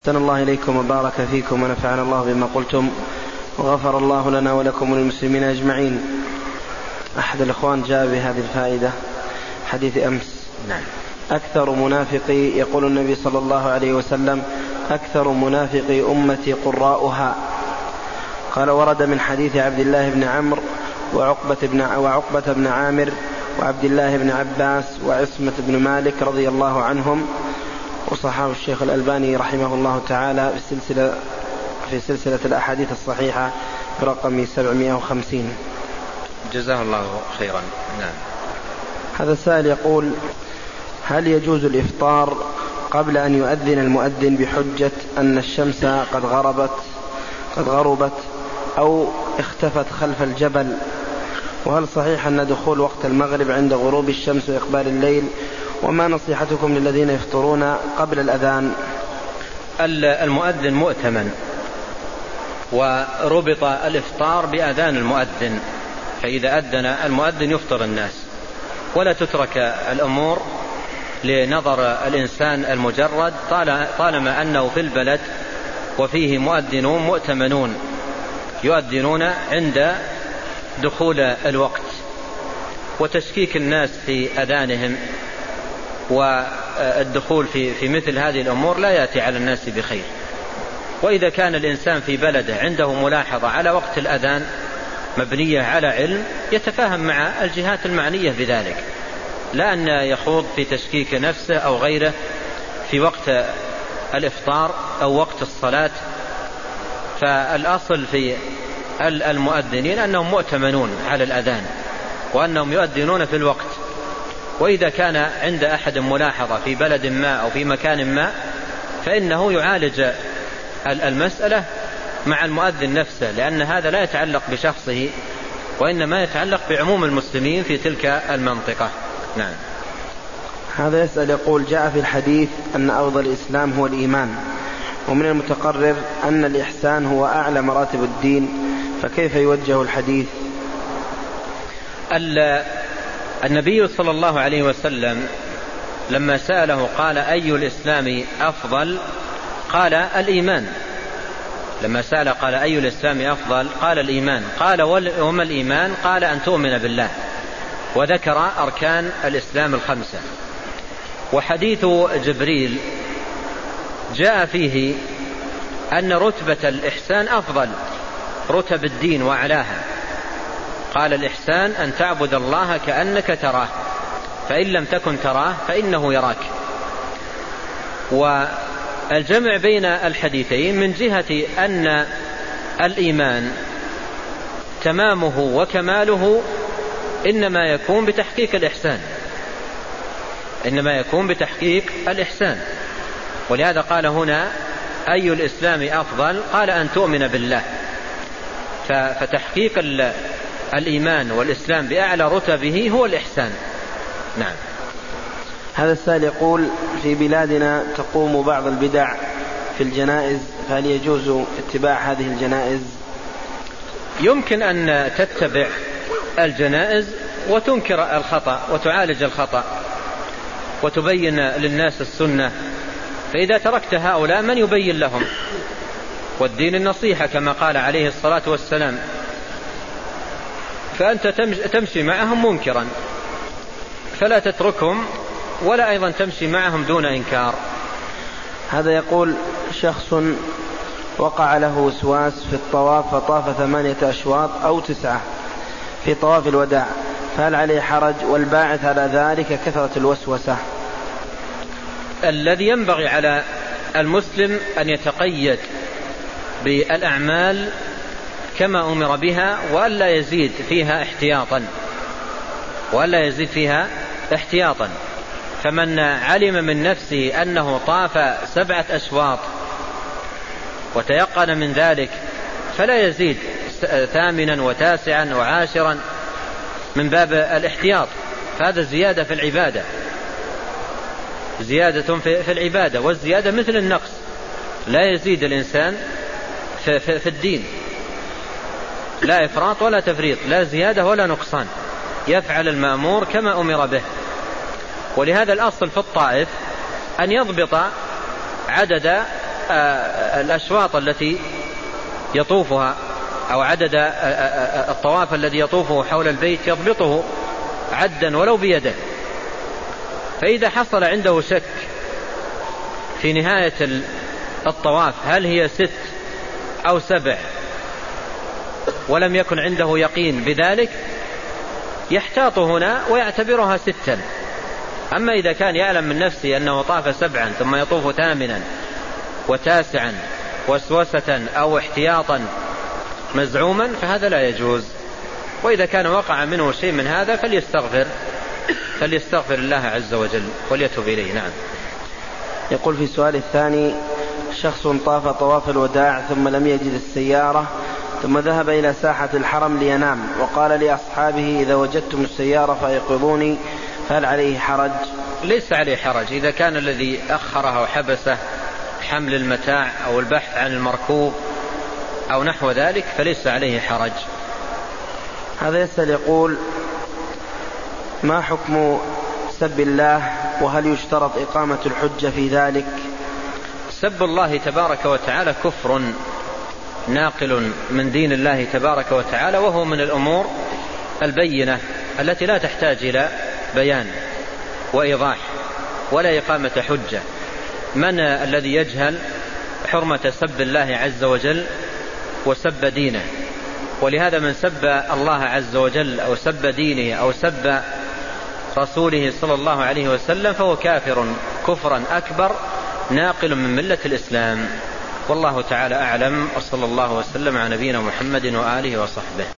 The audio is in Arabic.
أحسن الله إليكم وبارك فيكم ونفعنا الله بما قلتم وغفر الله لنا ولكم وللمسلمين أجمعين. أحد الإخوان جاء بهذه الفائدة حديث أمس. نعم. أكثر منافقي يقول النبي صلى الله عليه وسلم أكثر منافقي أمتي قراؤها. قال ورد من حديث عبد الله بن عمرو وعقبة بن وعقبة بن عامر وعبد الله بن عباس وعصمة بن مالك رضي الله عنهم وصححه الشيخ الألباني رحمه الله تعالى في السلسلة في سلسلة الأحاديث الصحيحة برقم 750 جزاه الله خيرا. نعم. هذا السائل يقول هل يجوز الإفطار قبل أن يؤذن المؤذن بحجة أن الشمس قد غربت قد غربت أو اختفت خلف الجبل؟ وهل صحيح أن دخول وقت المغرب عند غروب الشمس وإقبال الليل وما نصيحتكم للذين يفطرون قبل الأذان؟ المؤذن مؤتمن وربط الإفطار بأذان المؤذن فإذا أذن المؤذن يفطر الناس. ولا تترك الأمور لنظر الإنسان المجرد طالما أنه في البلد وفيه مؤذنون مؤتمنون يؤذنون عند دخول الوقت وتشكيك الناس في أذانهم. والدخول في, في مثل هذه الأمور لا يأتي على الناس بخير. وإذا كان الإنسان في بلده عنده ملاحظة على وقت الأذان مبنية على علم يتفاهم مع الجهات المعنية بذلك. لا أن يخوض في تشكيك نفسه أو غيره في وقت الإفطار أو وقت الصلاة. فالأصل في المؤذنين أنهم مؤتمنون على الأذان وأنهم يؤذنون في الوقت. وإذا كان عند أحد ملاحظة في بلد ما أو في مكان ما فإنه يعالج المسألة مع المؤذن نفسه لأن هذا لا يتعلق بشخصه وإنما يتعلق بعموم المسلمين في تلك المنطقة. نعم. هذا يسأل يقول جاء في الحديث أن أفضل الإسلام هو الإيمان ومن المتقرر أن الإحسان هو أعلى مراتب الدين فكيف يوجه الحديث؟ النبي صلى الله عليه وسلم لما سأله قال أي الإسلام أفضل؟ قال الإيمان. لما سأل قال أي الإسلام أفضل؟ قال الإيمان. قال وما الإيمان؟ قال أن تؤمن بالله. وذكر أركان الإسلام الخمسة. وحديث جبريل جاء فيه أن رتبة الإحسان أفضل رتب الدين وأعلاها قال الإحسان أن تعبد الله كأنك تراه فإن لم تكن تراه فإنه يراك. والجمع بين الحديثين من جهة أن الإيمان تمامه وكماله إنما يكون بتحقيق الإحسان. إنما يكون بتحقيق الإحسان. ولهذا قال هنا أي الإسلام أفضل؟ قال أن تؤمن بالله. فتحقيق الإيمان والإسلام بأعلى رتبه هو الإحسان. نعم. هذا السائل يقول في بلادنا تقوم بعض البدع في الجنائز فهل يجوز اتباع هذه الجنائز؟ يمكن أن تتبع الجنائز وتنكر الخطأ وتعالج الخطأ وتبين للناس السنة. فإذا تركت هؤلاء من يبين لهم؟ والدين النصيحة كما قال عليه الصلاة والسلام. فأنت تمشي معهم منكرا فلا تتركهم ولا أيضا تمشي معهم دون إنكار. هذا يقول شخص وقع له وسواس في الطواف فطاف ثمانية أشواط أو تسعة في طواف الوداع. فهل عليه حرج؟ والباعث على ذلك كثرة الوسوسة. الذي ينبغي على المسلم أن يتقيد بالأعمال كما أمر بها وألا يزيد فيها احتياطا. وألا يزيد فيها احتياطا. فمن علم من نفسه أنه طاف سبعة أشواط وتيقن من ذلك فلا يزيد ثامنا وتاسعا وعاشرا من باب الاحتياط. فهذا زيادة في العبادة. زيادة في العبادة. والزيادة مثل النقص. لا يزيد الإنسان في, الدين. لا إفراط ولا تفريط لا زيادة ولا نقصان. يفعل المأمور كما أمر به. ولهذا الأصل في الطائف أن يضبط عدد الأشواط التي يطوفها أو عدد الطواف الذي يطوفه حول البيت يضبطه عدا ولو بيده. فإذا حصل عنده شك في نهاية الطواف هل هي ست أو سبع؟ ولم يكن عنده يقين بذلك يحتاط هنا ويعتبرها ستا. أما إذا كان يعلم من نفسه أنه طاف سبعا ثم يطوف ثامنا وتاسعا وسوسة أو احتياطا مزعوما فهذا لا يجوز. وإذا كان وقع منه شيء من هذا فليستغفر فليستغفر الله عز وجل وليتوب إليه. نعم. يقول في السؤال الثاني شخص طاف طواف الوداع ثم لم يجد السيارة ثم ذهب إلى ساحة الحرم لينام وقال لأصحابه إذا وجدتم السيارة فأيقظوني فهل عليه حرج؟ ليس عليه حرج. إذا كان الذي أخره وحبسه حمل المتاع أو البحث عن المركوب أو نحو ذلك فليس عليه حرج. هذا يسأل يقول ما حكم سب الله وهل يشترط إقامة الحجة في ذلك؟ سب الله تبارك وتعالى كفر ناقل من دين الله تبارك وتعالى وهو من الأمور البينة التي لا تحتاج إلى بيان وإيضاح ولا إقامة حجة. من الذي يجهل حرمة سب الله عز وجل وسب دينه؟ ولهذا من سب الله عز وجل أو سب دينه أو سب رسوله صلى الله عليه وسلم فهو كافر كفرا أكبر ناقل من ملة الإسلام. والله تعالى أعلم وصلى الله وسلم على نبينا محمد وآله وصحبه.